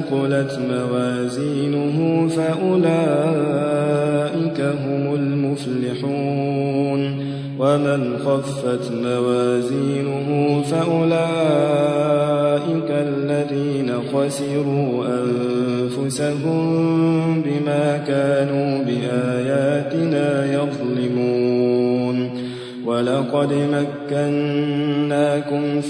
ثقلت موازينه فأولئك هم المفلحون ومن خفت موازينه فأولئك الذين خسروا أنفسهم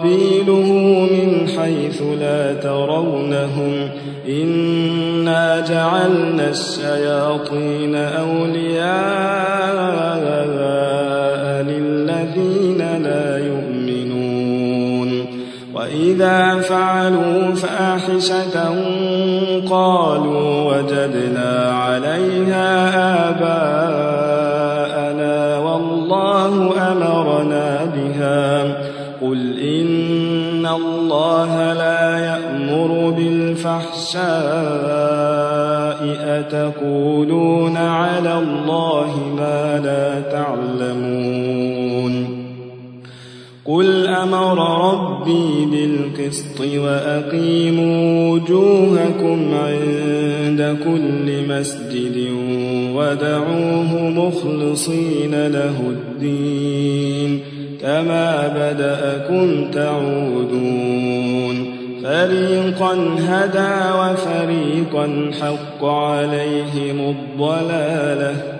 وقبيله من حيث لا ترونهم إنا جعلنا الشياطين أولياء للذين لا يؤمنون وإذا فعلوا فاحشة قالوا وجدنا عليها آباءنا الله لا يأمر بالفحشاء أتقولون على الله ما لا تعلمون قل أمر ربي بالقسط وأقيموا وجوهكم عند كل مسجد ودعوه مخلصين له الدين كما بدأكم تعودون فريقا هدى وفريقا حق عليهم الضلاله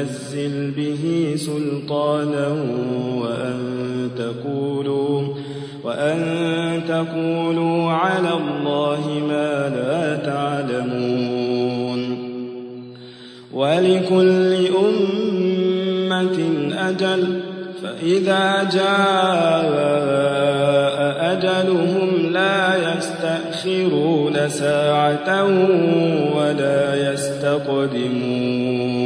ينزل به سلطانا وأن تقولوا وأن تقولوا على الله ما لا تعلمون ولكل أمة أجل فإذا جاء أجلهم لا يستأخرون ساعة ولا يستقدمون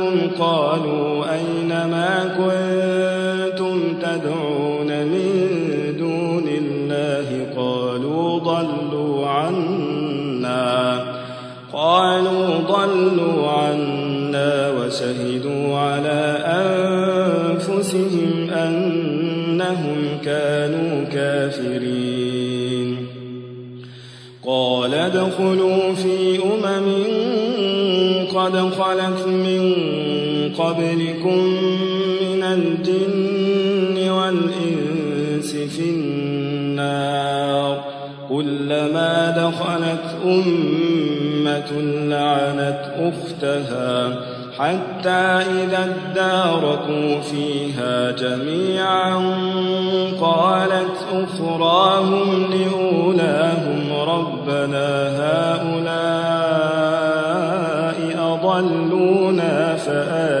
قالوا أين ما كنتم تدعون من دون الله قالوا ضلوا عنا قالوا ضلوا عنا وشهدوا على أنفسهم أنهم كانوا كافرين قال ادخلوا في أمم قد خلت من قبلكم من الجن والإنس في النار كلما دخلت أمة لعنت أختها حتى إذا اداركوا فيها جميعا قالت أخراهم لأولاهم ربنا هؤلاء أضلونا فآتهم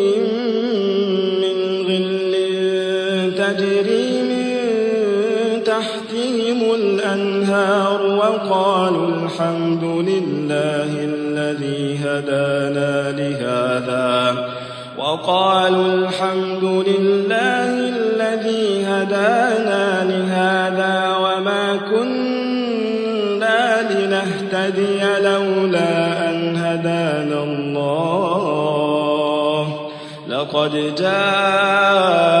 وقالوا الحمد لله الذي هدانا لهذا. وقالوا الحمد لله الذي هدانا لهذا وما كنا لنهتدي لولا أن هدانا الله. لقد رسل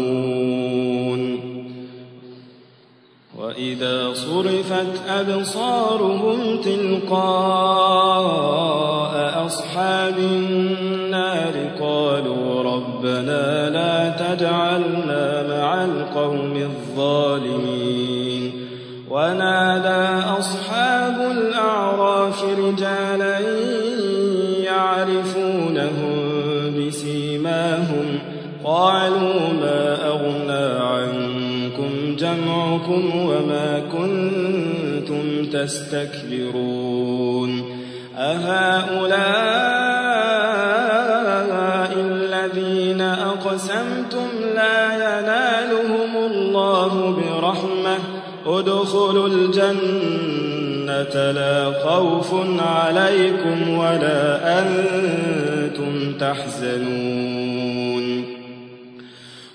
وإذا صرفت أبصارهم تلقاء أصحاب النار قالوا ربنا لا تجعلنا مع القوم الظالمين ونادى أصحاب الأعراف رجالا جمعكم وما كنتم تستكبرون أهؤلاء الذين أقسمتم لا ينالهم الله برحمة ادخلوا الجنة لا خوف عليكم ولا أنتم تحزنون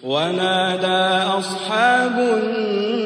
ونادى أصحاب النار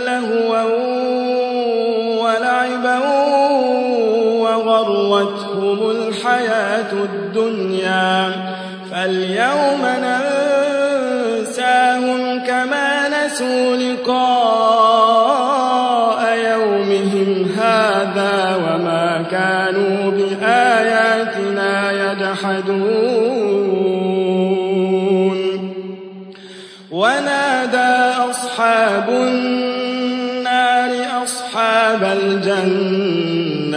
الحياة الدنيا فاليوم ننساهم كما نسوا لقاء يومهم هذا وما كانوا بآياتنا يجحدون. ونادى أصحاب النار أصحاب الجنة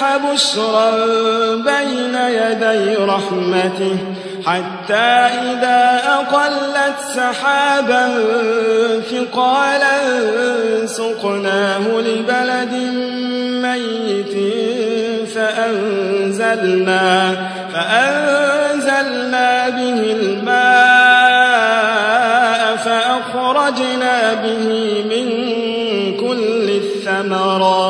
الرياح بشرا بين يدي رحمته حتى إذا أقلت سحابا ثقالا سقناه لبلد ميت فأنزلنا, فأنزلنا به الماء فأخرجنا به من كل الثمرات.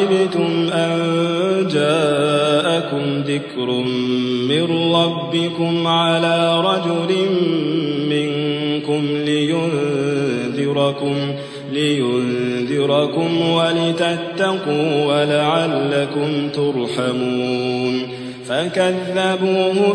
أوعجبتم أن جاءكم ذكر من ربكم على رجل منكم لينذركم لينذركم ولتتقوا ولعلكم ترحمون فكذبوه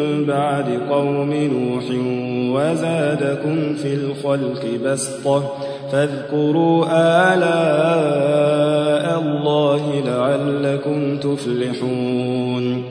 بعد قوم نوح وزادكم في الخلق بسطة فاذكروا آلاء الله لعلكم تفلحون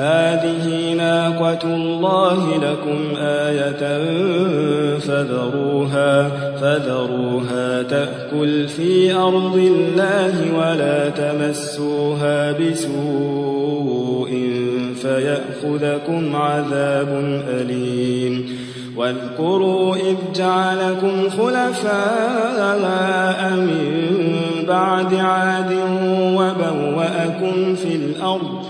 هذه ناقة الله لكم آية فذروها فذروها تأكل في أرض الله ولا تمسوها بسوء فيأخذكم عذاب أليم. واذكروا إذ جعلكم خلفاء من بعد عاد وبوأكم في الأرض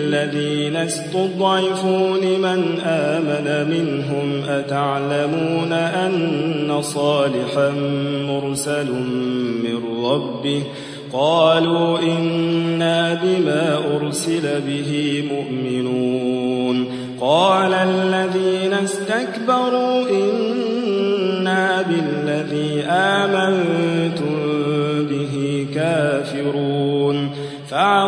للذين استضعفوا لمن آمن منهم أتعلمون أن صالحا مرسل من ربه؟ قالوا إنا بما أرسل به مؤمنون. قال الذين استكبروا إنا بالذي آمنتم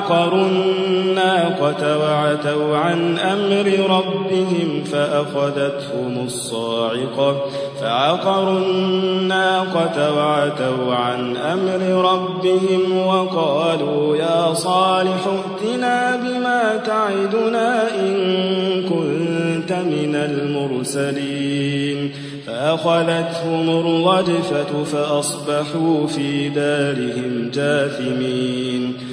فعقروا الناقة وعتوا عن أمر ربهم فأخذتهم الصاعقة فعقروا الناقة وعتوا عن أمر ربهم وقالوا يا صالح ائتنا بما تعدنا إن كنت من المرسلين فأخذتهم الرجفة فأصبحوا في دارهم جاثمين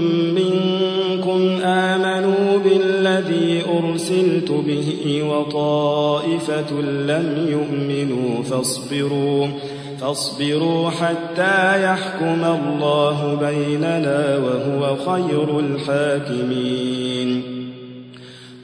به وطائفة لم يؤمنوا فاصبروا فاصبروا حتى يحكم الله بيننا وهو خير الحاكمين.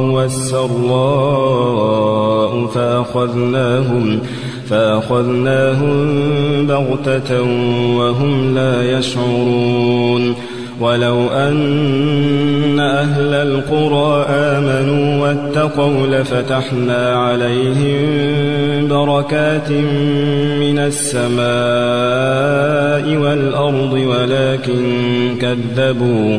والسراء فأخذناهم فأخذناهم بغتة وهم لا يشعرون ولو أن أهل القرى آمنوا واتقوا لفتحنا عليهم بركات من السماء والأرض ولكن كذبوا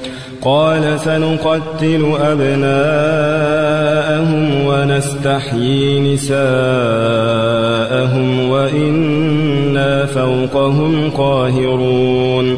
قال سنقتل أبناءهم ونستحيي نساءهم وإنا فوقهم قاهرون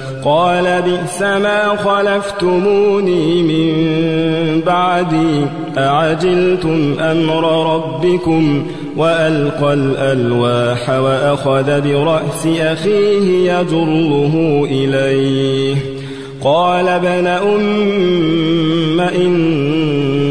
قال بئس ما خلفتموني من بعدي أعجلتم أمر ربكم وألقى الألواح وأخذ برأس أخيه يجره إليه. قال ابن أم إن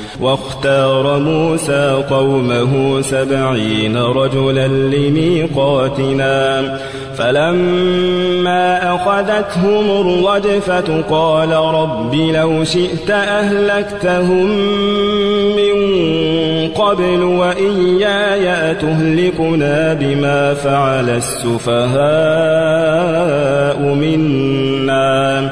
واختار موسى قومه سبعين رجلا لميقاتنا فلما أخذتهم الرجفة قال رب لو شئت أهلكتهم من قبل وإياي أتهلكنا بما فعل السفهاء منا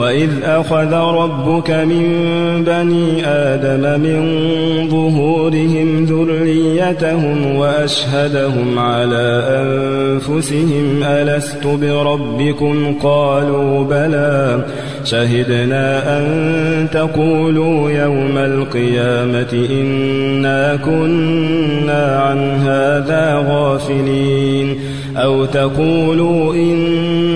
وإذ أخذ ربك من بني آدم من ظهورهم ذريتهم وأشهدهم على أنفسهم ألست بربكم قالوا بلى شهدنا أن تقولوا يوم القيامة إنا كنا عن هذا غافلين أو تقولوا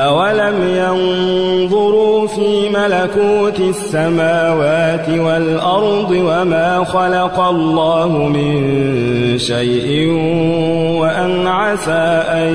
أولم ينظروا في ملكوت السماوات والأرض وما خلق الله من شيء وأن عسى أن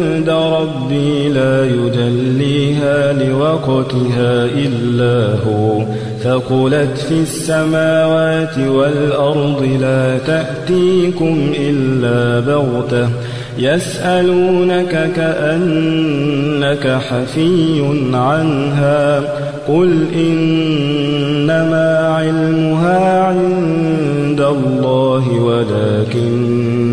ربي لا يجليها لوقتها إلا هو. ثقلت في السماوات والأرض لا تأتيكم إلا بغتة. يسألونك كأنك حفي عنها. قل إنما علمها عند الله ولكن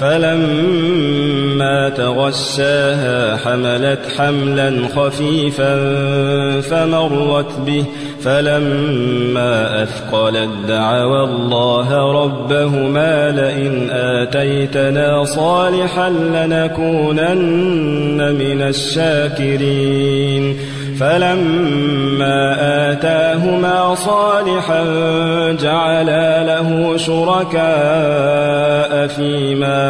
فلما تغشاها حملت حملا خفيفا فمرت به فلما أثقلت دعوى الله ربهما لئن آتيتنا صالحا لنكونن من الشاكرين. فلما آتاهما صالحا جعلا له شركاء فيما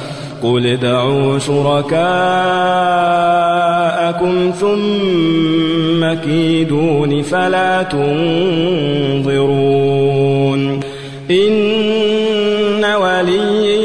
قل ادعوا شركاءكم ثم كيدون فلا تنظرون إن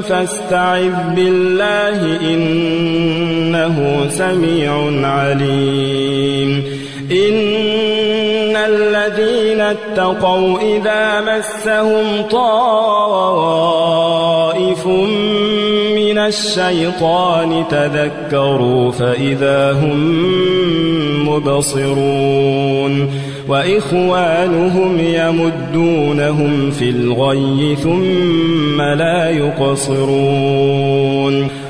فاستعذ بالله إنه سميع عليم. إن الذين اتقوا إذا مسهم طائف من الشيطان تذكروا فإذا هم مبصرون وإخوانهم يمدونهم في الغي ثم لا يقصرون